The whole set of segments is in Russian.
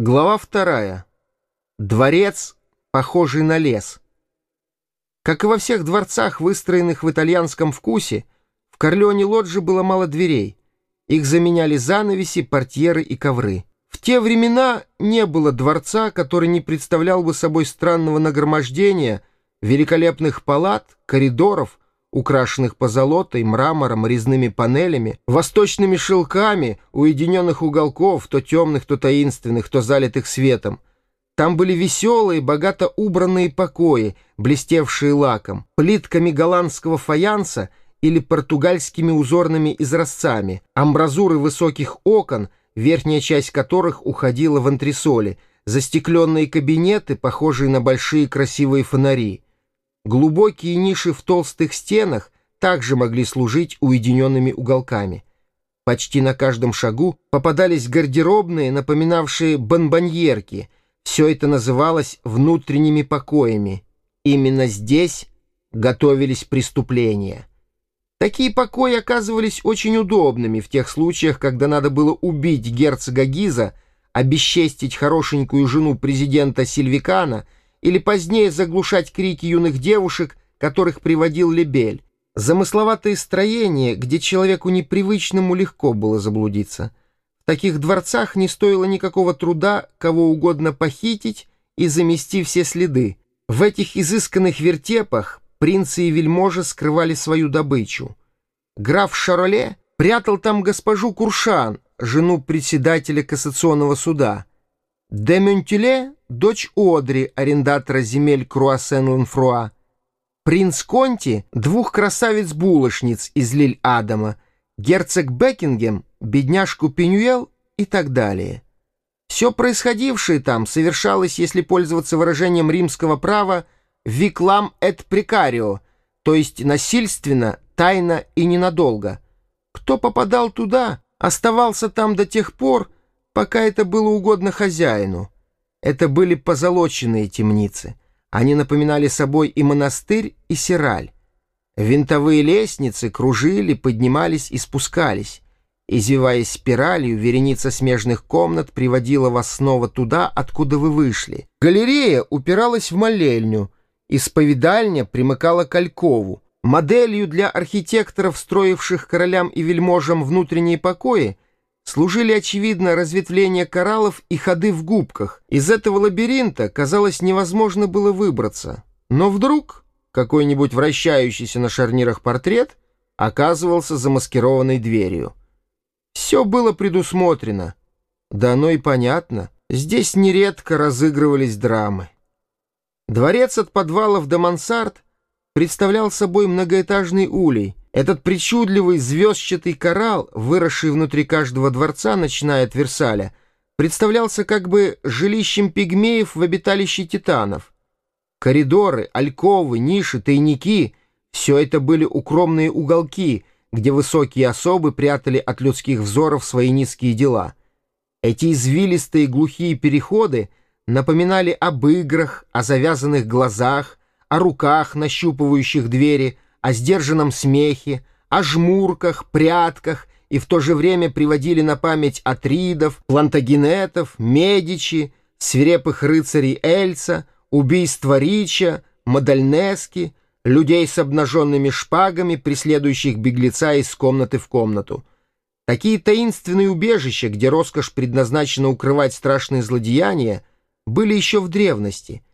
Глава вторая. Дворец, похожий на лес. Как и во всех дворцах, выстроенных в итальянском вкусе, в Корлеоне Лоджи было мало дверей. Их заменяли занавеси, портьеры и ковры. В те времена не было дворца, который не представлял бы собой странного нагромождения великолепных палат, коридоров, украшенных позолотой, мрамором, резными панелями, восточными шелками, уединенных уголков, то темных, то таинственных, то залитых светом. Там были веселые, богато убранные покои, блестевшие лаком, плитками голландского фаянса или португальскими узорными изразцами, амбразуры высоких окон, верхняя часть которых уходила в антресоли, застекленные кабинеты, похожие на большие красивые фонари — Глубокие ниши в толстых стенах также могли служить уединенными уголками. Почти на каждом шагу попадались гардеробные, напоминавшие бонбоньерки. Все это называлось внутренними покоями. Именно здесь готовились преступления. Такие покои оказывались очень удобными в тех случаях, когда надо было убить герцога Гиза, обесчестить хорошенькую жену президента Сильвикана — или позднее заглушать крики юных девушек, которых приводил Лебель. Замысловатые строения, где человеку непривычному легко было заблудиться. В таких дворцах не стоило никакого труда кого угодно похитить и замести все следы. В этих изысканных вертепах принцы и вельможи скрывали свою добычу. Граф Шароле прятал там госпожу Куршан, жену председателя кассационного суда. Де Мюнтюле — дочь Одри, арендатора земель Круассен-Ланфруа. Принц Конти — двух красавиц-булочниц из Лиль-Адама, герцог Бекингем, бедняжку Пенюэл и так далее. Все происходившее там совершалось, если пользоваться выражением римского права, «виклам эт прекарио», то есть насильственно, тайно и ненадолго. Кто попадал туда, оставался там до тех пор, пока это было угодно хозяину. Это были позолоченные темницы. Они напоминали собой и монастырь, и сираль. Винтовые лестницы кружили, поднимались и спускались. Извиваясь спиралью, вереница смежных комнат приводила вас снова туда, откуда вы вышли. Галерея упиралась в молельню, исповедальня примыкала к алькову. Моделью для архитекторов, строивших королям и вельможам внутренние покои, служили, очевидно, разветвления кораллов и ходы в губках. Из этого лабиринта, казалось, невозможно было выбраться. Но вдруг какой-нибудь вращающийся на шарнирах портрет оказывался замаскированной дверью. Все было предусмотрено. Да оно и понятно. Здесь нередко разыгрывались драмы. Дворец от подвалов до мансард представлял собой многоэтажный улей, этот причудливый звездчатый коралл, выросший внутри каждого дворца, начиная от Версаля, представлялся как бы жилищем пигмеев в обиталище титанов. Коридоры, альковы, ниши, тайники — все это были укромные уголки, где высокие особы прятали от людских взоров свои низкие дела. Эти извилистые глухие переходы напоминали об играх, о завязанных глазах, о руках, нащупывающих двери — о сдержанном смехе, о жмурках, прятках и в то же время приводили на память Атридов, Плантагенетов, Медичи, свирепых рыцарей Эльца, убийства Рича, Модальнески, людей с обнаженными шпагами, преследующих беглеца из комнаты в комнату. Такие таинственные убежища, где роскошь предназначена укрывать страшные злодеяния, были еще в древности —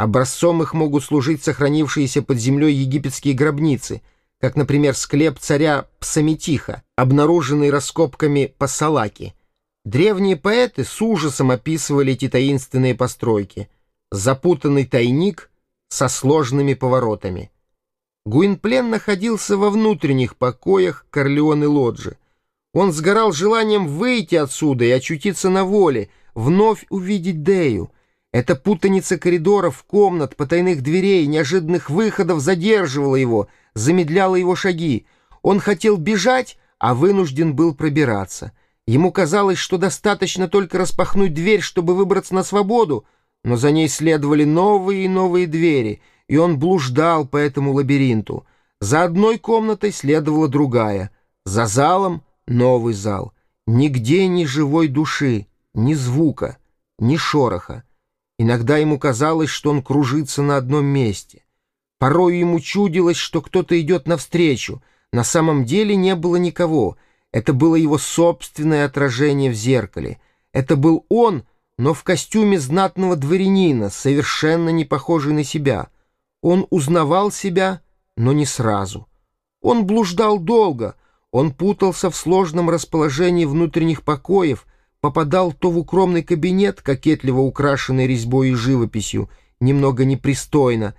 Образцом их могут служить сохранившиеся под землей египетские гробницы, как, например, склеп царя Псаметиха, обнаруженный раскопками Пасалаки. Древние поэты с ужасом описывали эти таинственные постройки. Запутанный тайник со сложными поворотами. Гуинплен находился во внутренних покоях Корлеоны Лоджи. Он сгорал желанием выйти отсюда и очутиться на воле, вновь увидеть Дею — эта путаница коридоров, комнат, потайных дверей, неожиданных выходов задерживала его, замедляла его шаги. Он хотел бежать, а вынужден был пробираться. Ему казалось, что достаточно только распахнуть дверь, чтобы выбраться на свободу, но за ней следовали новые и новые двери, и он блуждал по этому лабиринту. За одной комнатой следовала другая, за залом — новый зал. Нигде ни живой души, ни звука. ни шороха. Иногда ему казалось, что он кружится на одном месте. Порою ему чудилось, что кто-то идет навстречу. На самом деле не было никого. Это было его собственное отражение в зеркале. Это был он, но в костюме знатного дворянина, совершенно не похожий на себя. Он узнавал себя, но не сразу. Он блуждал долго, он путался в сложном расположении внутренних покоев, попадал то в укромный кабинет, кокетливо украшенный резьбой и живописью, немного непристойно,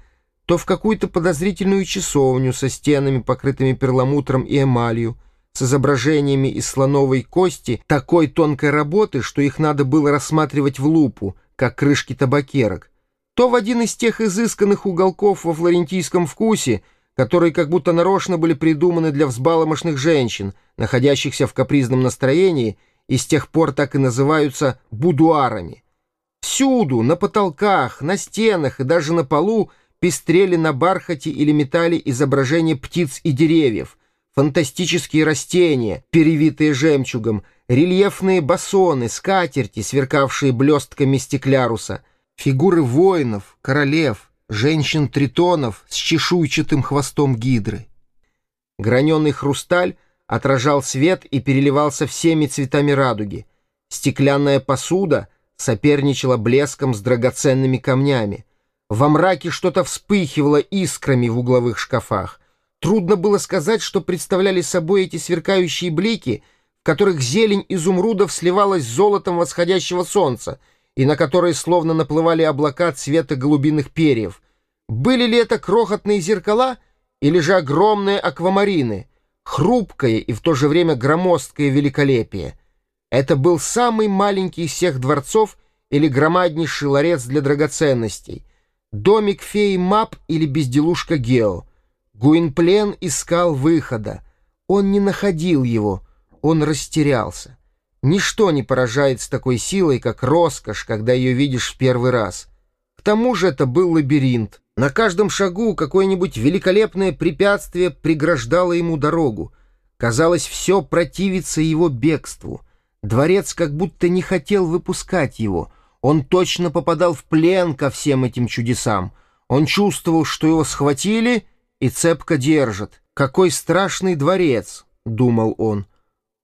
то в какую-то подозрительную часовню со стенами, покрытыми перламутром и эмалью, с изображениями из слоновой кости такой тонкой работы, что их надо было рассматривать в лупу, как крышки табакерок, то в один из тех изысканных уголков во флорентийском вкусе, которые как будто нарочно были придуманы для взбаломошных женщин, находящихся в капризном настроении и с тех пор так и называются будуарами. Всюду, на потолках, на стенах и даже на полу пестрели на бархате или металле изображения птиц и деревьев, фантастические растения, перевитые жемчугом, рельефные басоны, скатерти, сверкавшие блестками стекляруса, фигуры воинов, королев, женщин-тритонов с чешуйчатым хвостом гидры. Граненый хрусталь отражал свет и переливался всеми цветами радуги. Стеклянная посуда соперничала блеском с драгоценными камнями. Во мраке что-то вспыхивало искрами в угловых шкафах. Трудно было сказать, что представляли собой эти сверкающие блики, в которых зелень изумрудов сливалась с золотом восходящего солнца, и на которые словно наплывали облака цвета голубиных перьев. Были ли это крохотные зеркала или же огромные аквамарины, хрупкое и в то же время громоздкое великолепие? Это был самый маленький из всех дворцов или громаднейший ларец для драгоценностей — Домик феи Мап или безделушка Гео. Гуинплен искал выхода. Он не находил его, он растерялся. Ничто не поражает с такой силой, как роскошь, когда ее видишь в первый раз. К тому же это был лабиринт. На каждом шагу какое-нибудь великолепное препятствие преграждало ему дорогу. Казалось, все противится его бегству. Дворец как будто не хотел выпускать его — он точно попадал в плен ко всем этим чудесам. Он чувствовал, что его схватили и цепко держат. «Какой страшный дворец!» — думал он.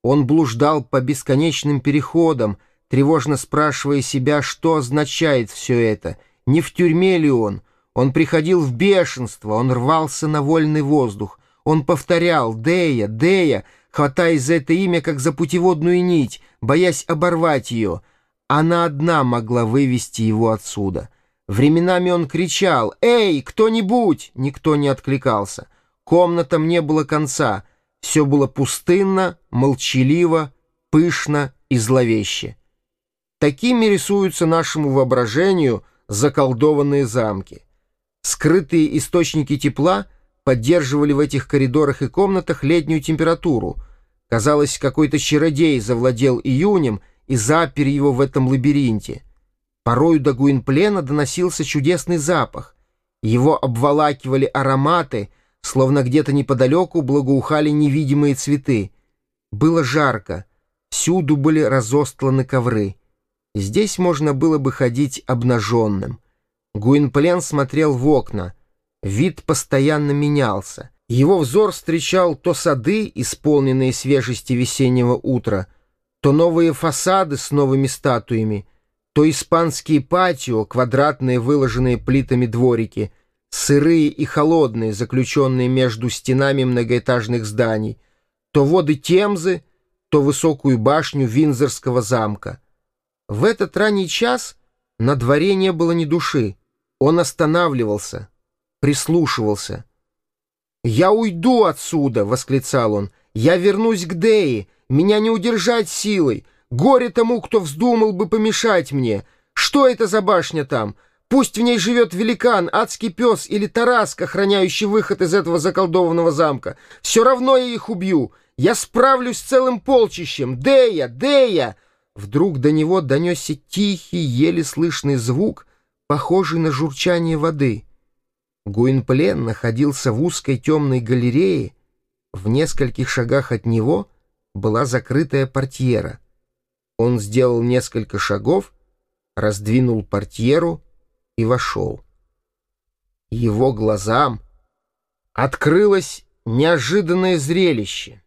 Он блуждал по бесконечным переходам, тревожно спрашивая себя, что означает все это. Не в тюрьме ли он? Он приходил в бешенство, он рвался на вольный воздух. Он повторял «Дея, Дея», хватаясь за это имя, как за путеводную нить, боясь оборвать ее — она одна могла вывести его отсюда. Временами он кричал «Эй, кто-нибудь!» Никто не откликался. Комнатам не было конца. Все было пустынно, молчаливо, пышно и зловеще. Такими рисуются нашему воображению заколдованные замки. Скрытые источники тепла поддерживали в этих коридорах и комнатах летнюю температуру. Казалось, какой-то чародей завладел июнем — и запер его в этом лабиринте. Порою до Гуинплена доносился чудесный запах. Его обволакивали ароматы, словно где-то неподалеку благоухали невидимые цветы. Было жарко, всюду были разостланы ковры. Здесь можно было бы ходить обнаженным. Гуинплен смотрел в окна. Вид постоянно менялся. Его взор встречал то сады, исполненные свежести весеннего утра, то новые фасады с новыми статуями, то испанские патио, квадратные выложенные плитами дворики, сырые и холодные, заключенные между стенами многоэтажных зданий, то воды Темзы, то высокую башню Винзорского замка. В этот ранний час на дворе не было ни души. Он останавливался, прислушивался. «Я уйду отсюда!» — восклицал он. «Я вернусь к Деи!» Меня не удержать силой. Горе тому, кто вздумал бы помешать мне. Что это за башня там? Пусть в ней живет великан, адский пес или Тараск, охраняющий выход из этого заколдованного замка. Все равно я их убью. Я справлюсь с целым полчищем. Дея! Дея!» Вдруг до него донесся тихий, еле слышный звук, похожий на журчание воды. Гуинплен находился в узкой темной галерее. В нескольких шагах от него — была закрытая портьера. Он сделал несколько шагов, раздвинул портьеру и вошел. Его глазам открылось неожиданное зрелище —